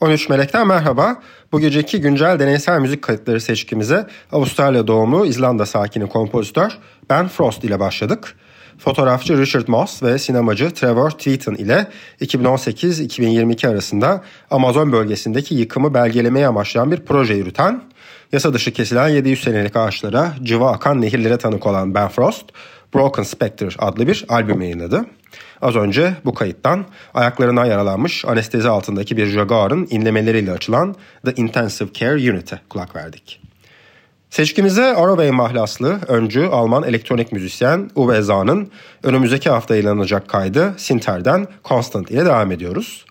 13 Melek'ten merhaba. Bu geceki güncel deneysel müzik kayıtları seçkimize Avustralya doğumlu İzlanda sakini kompozitör Ben Frost ile başladık. Fotoğrafçı Richard Moss ve sinemacı Trevor Tweeton ile 2018-2022 arasında Amazon bölgesindeki yıkımı belgelemeye amaçlayan bir proje yürüten, yasa dışı kesilen 700 senelik ağaçlara, cıva akan nehirlere tanık olan Ben Frost, Broken Spectre adlı bir albüm yayınladı. Az önce bu kayıttan ayaklarına yaralanmış anestezi altındaki bir Jaguar'ın inlemeleriyle açılan The Intensive Care Unit'e kulak verdik. Seçkimize Arovey mahlaslı öncü Alman elektronik müzisyen Uwe Zahn'ın önümüzdeki hafta yayınlanacak kaydı Sinter'den Constant ile devam ediyoruz.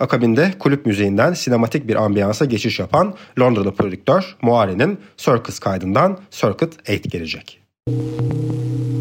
Akabinde kulüp müziğinden sinematik bir ambiyansa geçiş yapan Londralı prodüktör Moare'nin Circus kaydından Circuit 8 gelecek. Müzik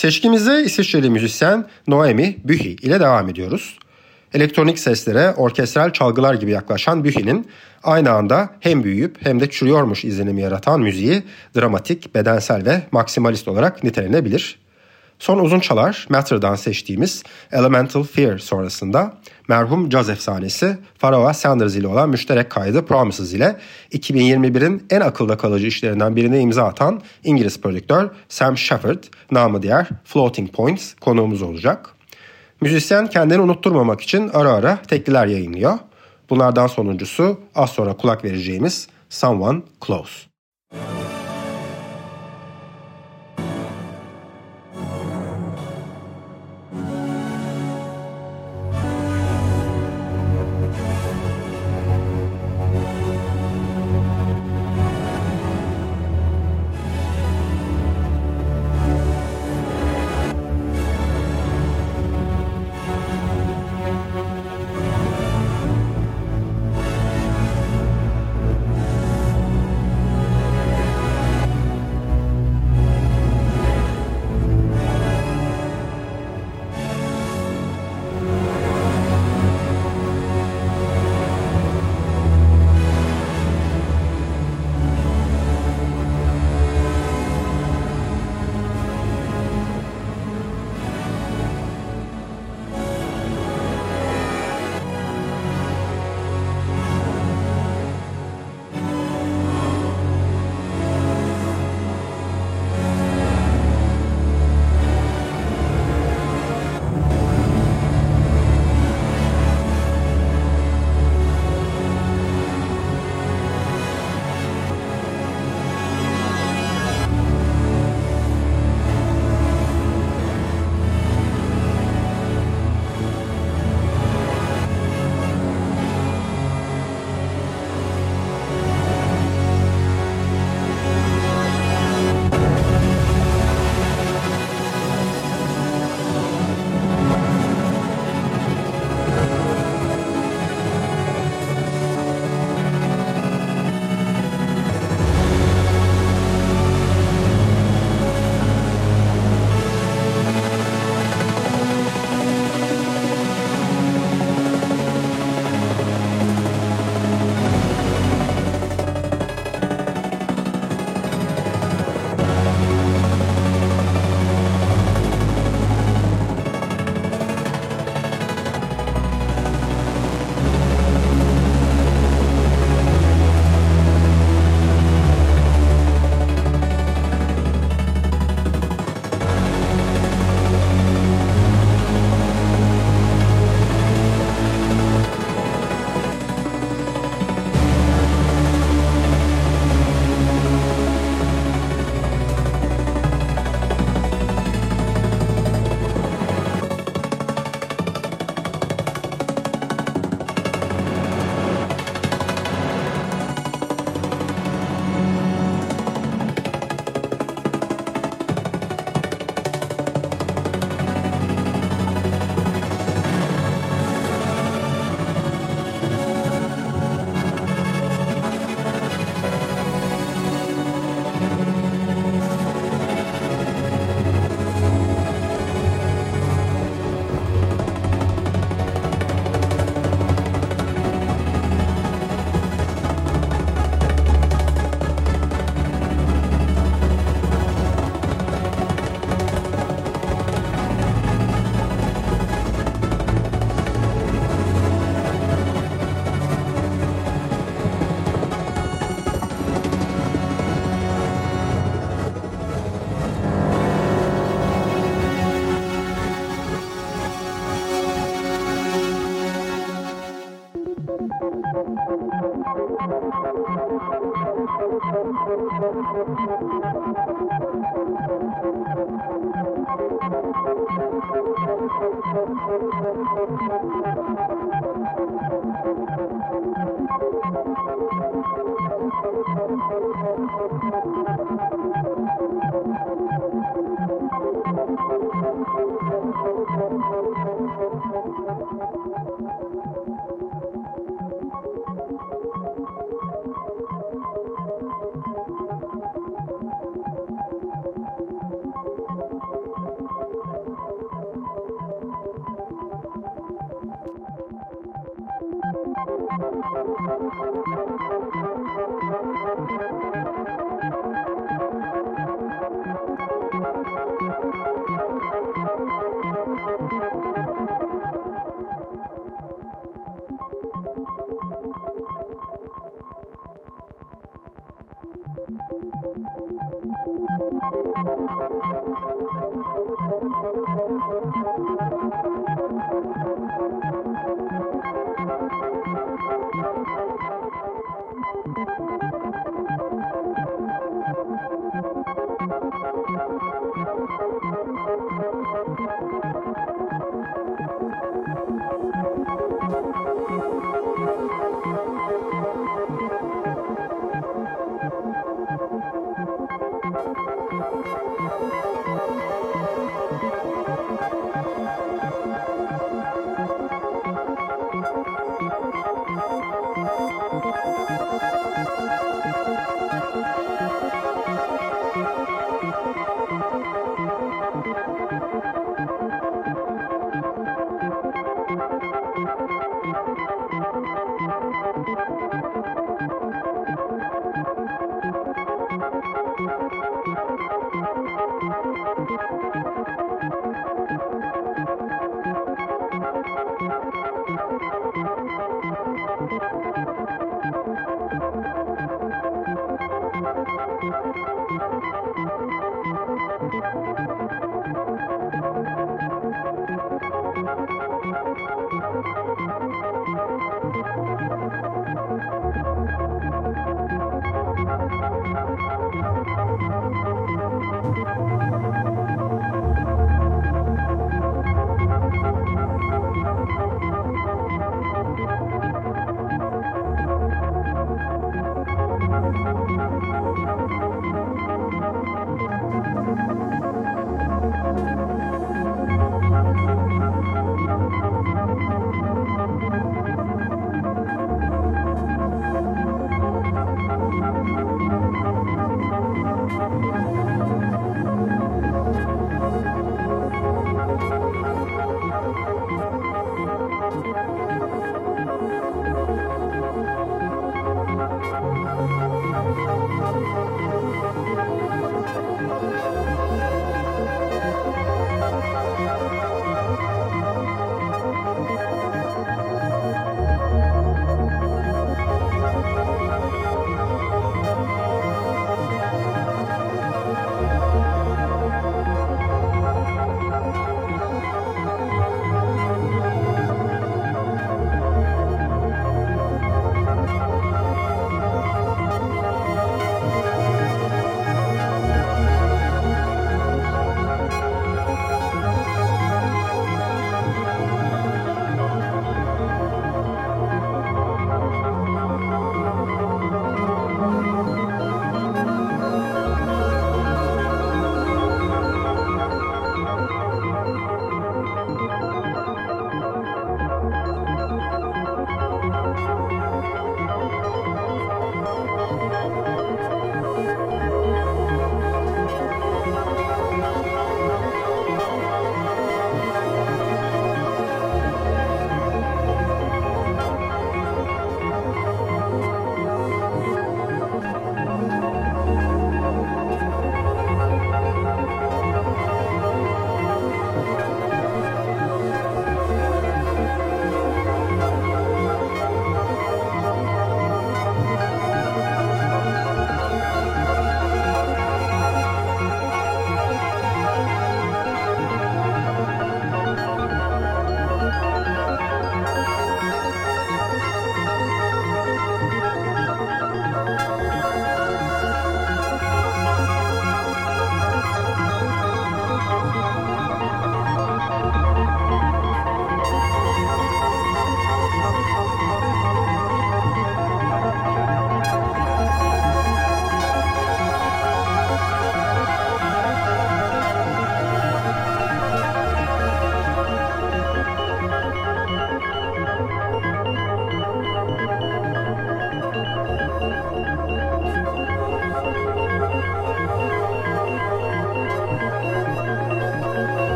Seçkimize İsviçreli müzisyen Noemi Bühi ile devam ediyoruz. Elektronik seslere orkestral çalgılar gibi yaklaşan Bühi'nin aynı anda hem büyüyüp hem de çürüyormuş izlenimi yaratan müziği dramatik, bedensel ve maksimalist olarak nitelenebilir. Son uzun çalar Matter'dan seçtiğimiz Elemental Fear sonrasında merhum caz efsanesi Pharoah Sanders ile olan müşterek kaydı Promises ile 2021'in en akılda kalıcı işlerinden birine imza atan İngiliz prodüktör Sam Shepard, namı diğer Floating Points konuğumuz olacak. Müzisyen kendini unutturmamak için ara ara tekliler yayınlıyor. Bunlardan sonuncusu az sonra kulak vereceğimiz Someone Close.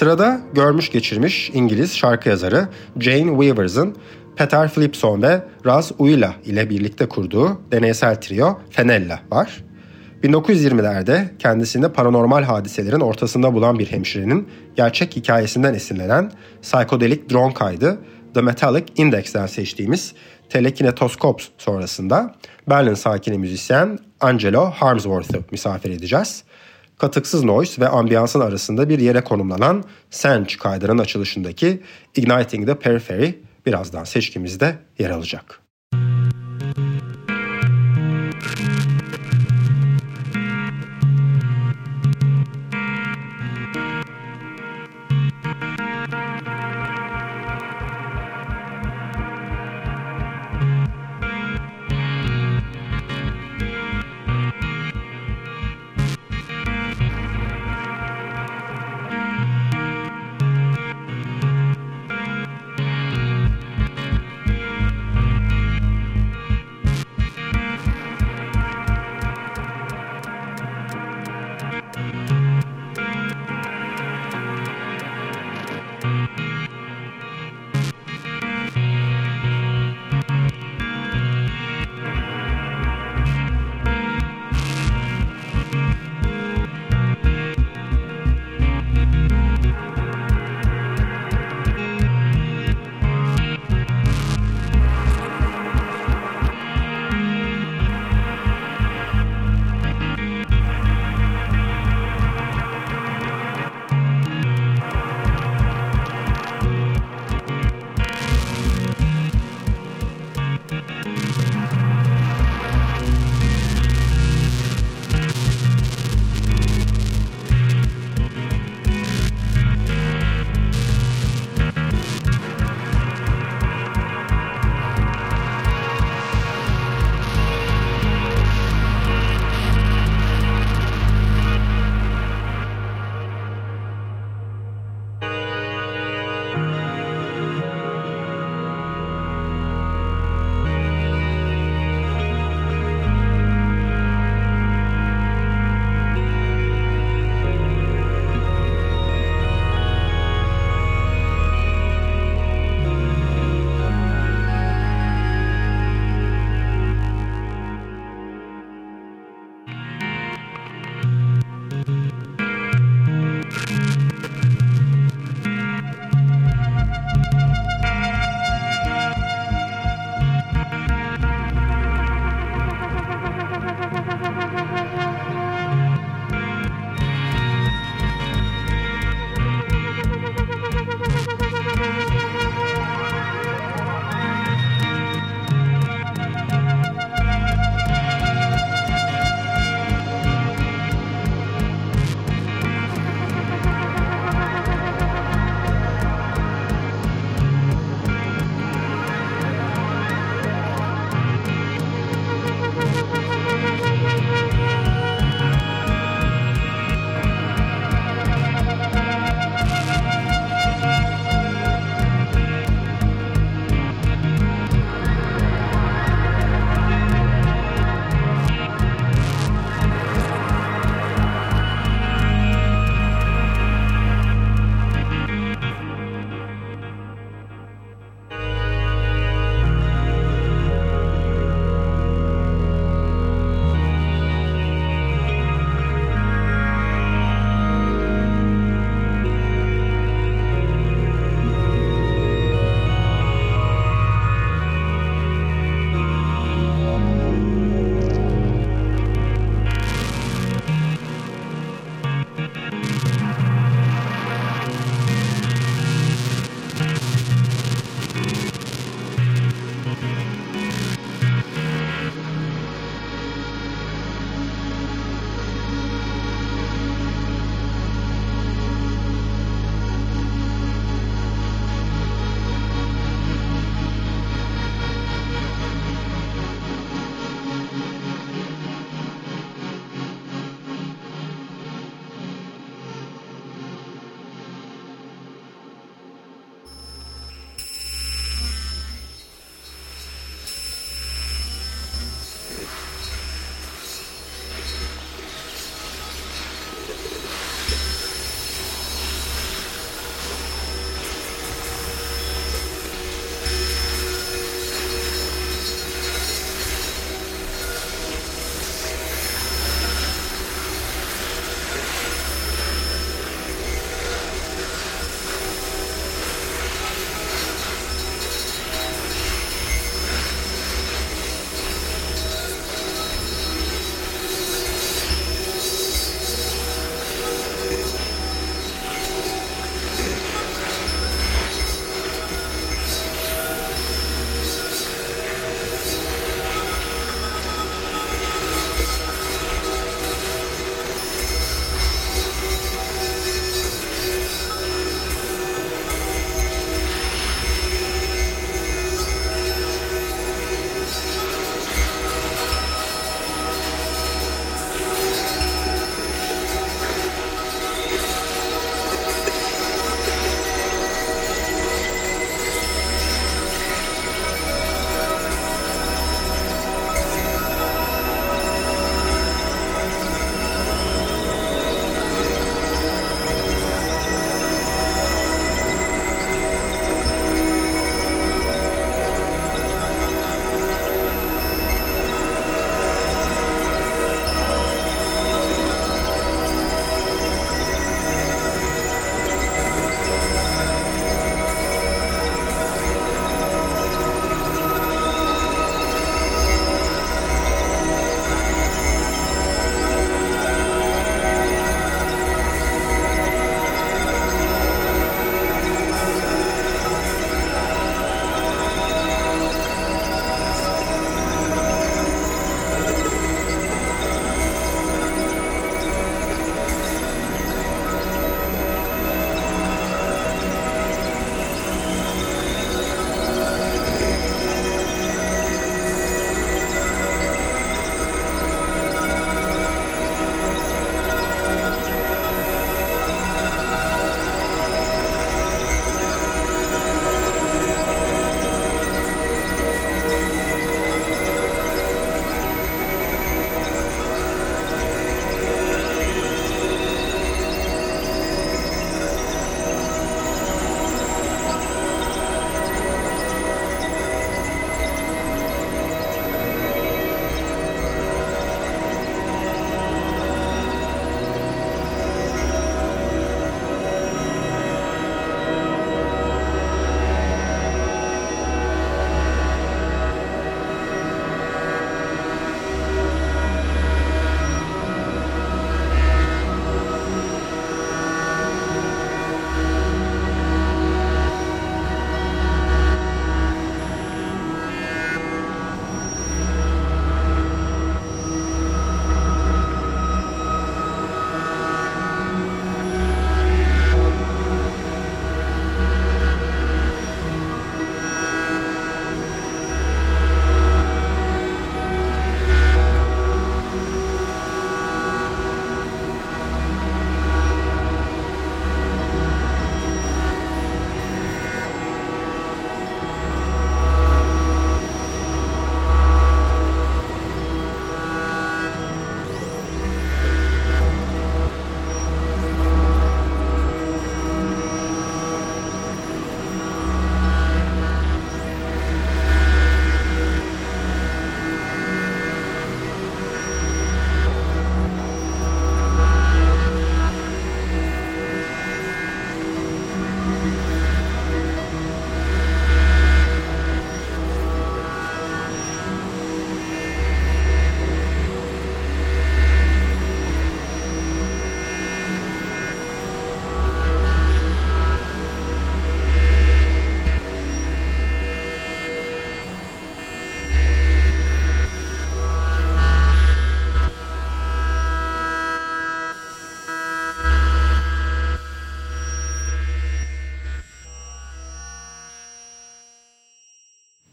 Sırada görmüş geçirmiş İngiliz şarkı yazarı Jane Weavers'ın Peter Flipson ve Raz Uila ile birlikte kurduğu deneysel trio Fenella var. 1920'lerde kendisinde paranormal hadiselerin ortasında bulan bir hemşirenin gerçek hikayesinden esinlenen psikodelik drone kaydı The Metallic Index'ten seçtiğimiz Telekinetoskops sonrasında Berlin sakini müzisyen Angelo Harmsworth'u misafir edeceğiz. Katıksız noise ve ambiyansın arasında bir yere konumlanan Sench kaydının açılışındaki Igniting the Periphery birazdan seçkimizde yer alacak.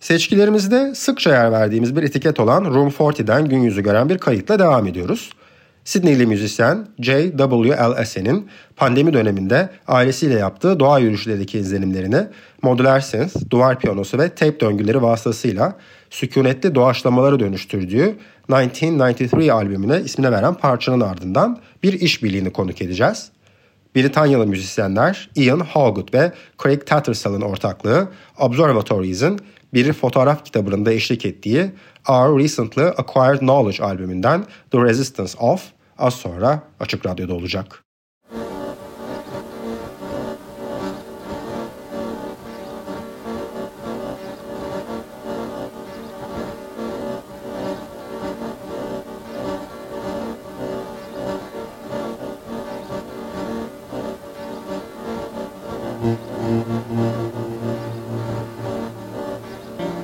Seçkilerimizde sıkça yer verdiğimiz bir etiket olan Room 40'den gün yüzü gören bir kayıtla devam ediyoruz. Sydneyli müzisyen J.W.L.S.'nin pandemi döneminde ailesiyle yaptığı doğa yürüyüşlerindeki izlenimlerini modüler synth, duvar piyanosu ve tape döngüleri vasıtasıyla sükunetli doğaçlamaları dönüştürdüğü 1993 albümüne ismine veren parçanın ardından bir işbirliğini konuk edeceğiz. Britanyalı müzisyenler Ian Hallgood ve Craig Tattersal'ın ortaklığı Observatories'in bir fotoğraf kitabında eşlik ettiği Our Recently Acquired Knowledge albümünden The Resistance of az sonra Açık Radyo'da olacak.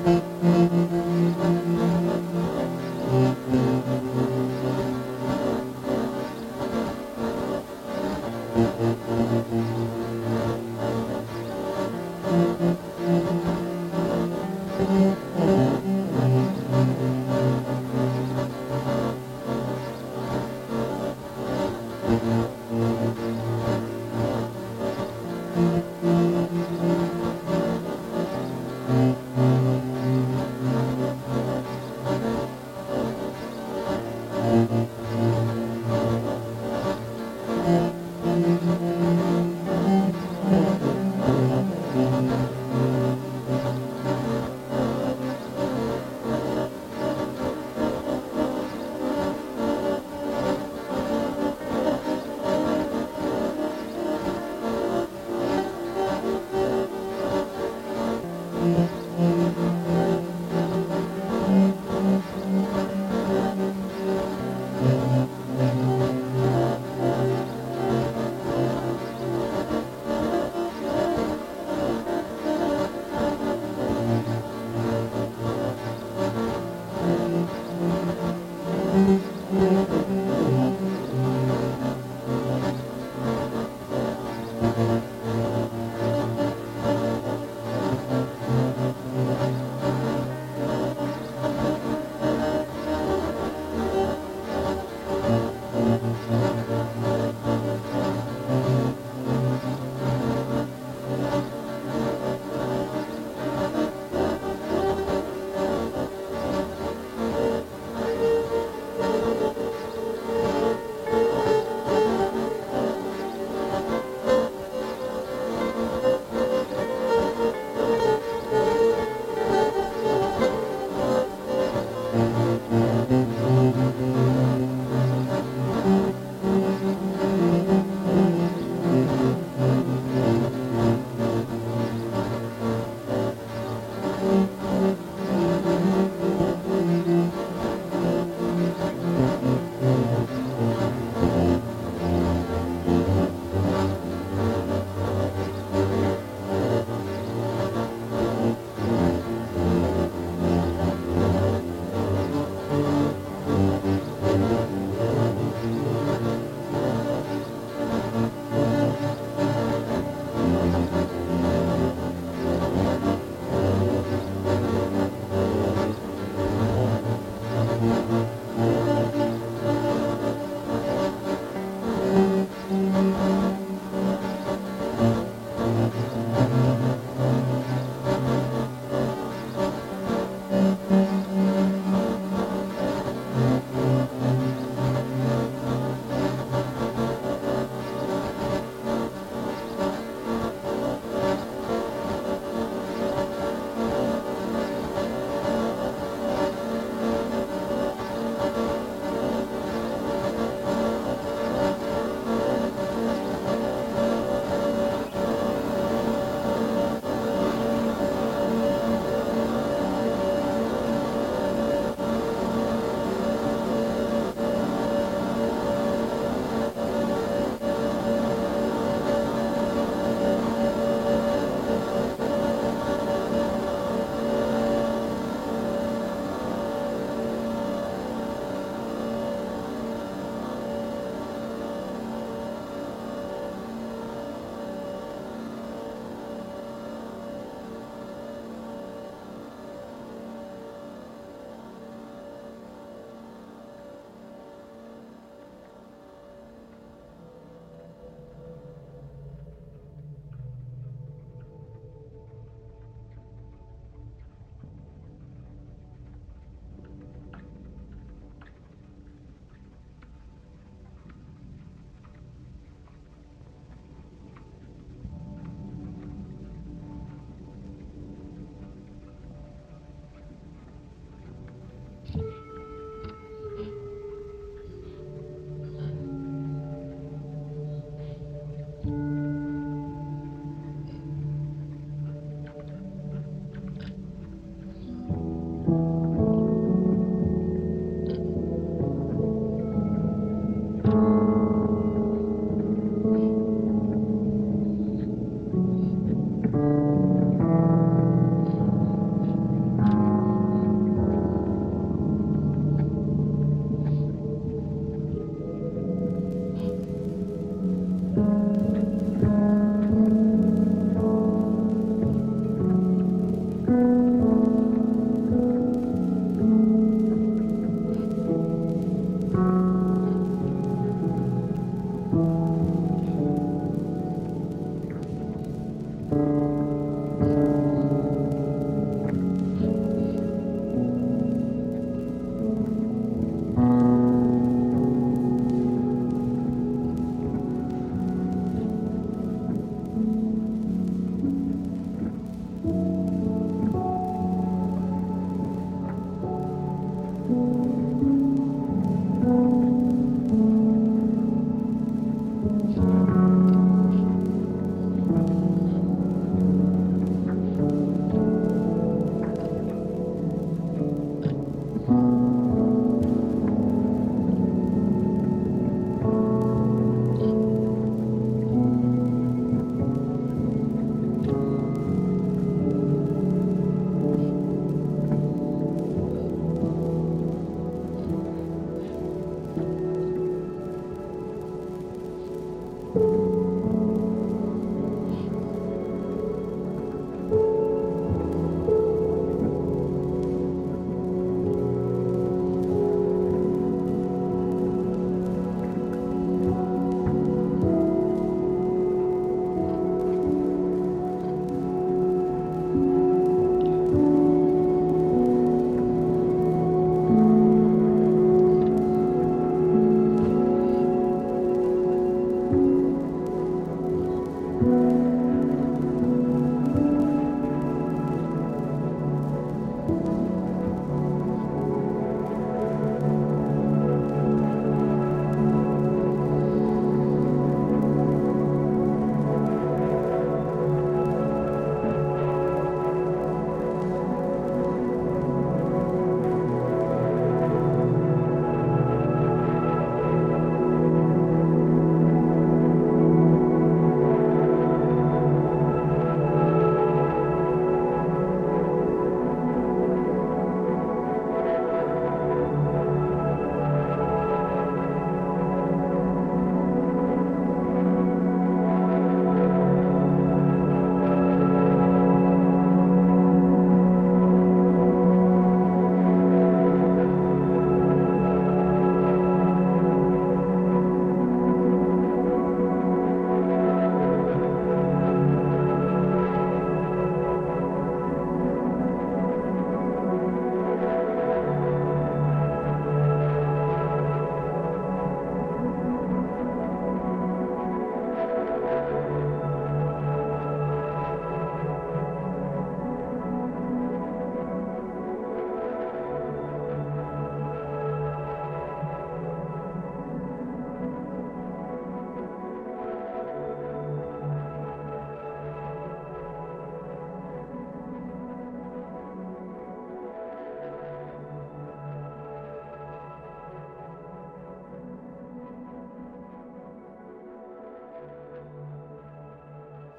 Música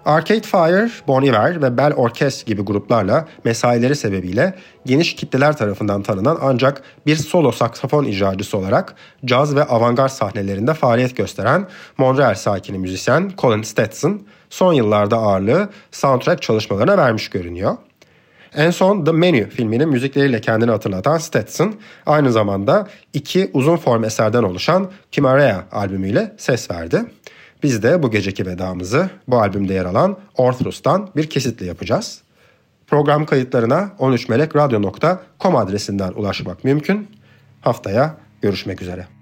Arcade Fire, Bon Iver ve Bell Orkest gibi gruplarla mesaileri sebebiyle geniş kitleler tarafından tanınan ancak bir solo saksafon icracısı olarak caz ve avantgard sahnelerinde faaliyet gösteren Montreal sakini müzisyen Colin Stetson son yıllarda ağırlığı soundtrack çalışmalarına vermiş görünüyor. En son The Menu filminin müzikleriyle kendini hatırlatan Stetson aynı zamanda iki uzun form eserden oluşan Kimarea albümüyle ses verdi. Biz de bu geceki vedamızı bu albümde yer alan Orthrus'tan bir kesitle yapacağız. Program kayıtlarına 13melekradyo.com adresinden ulaşmak mümkün. Haftaya görüşmek üzere.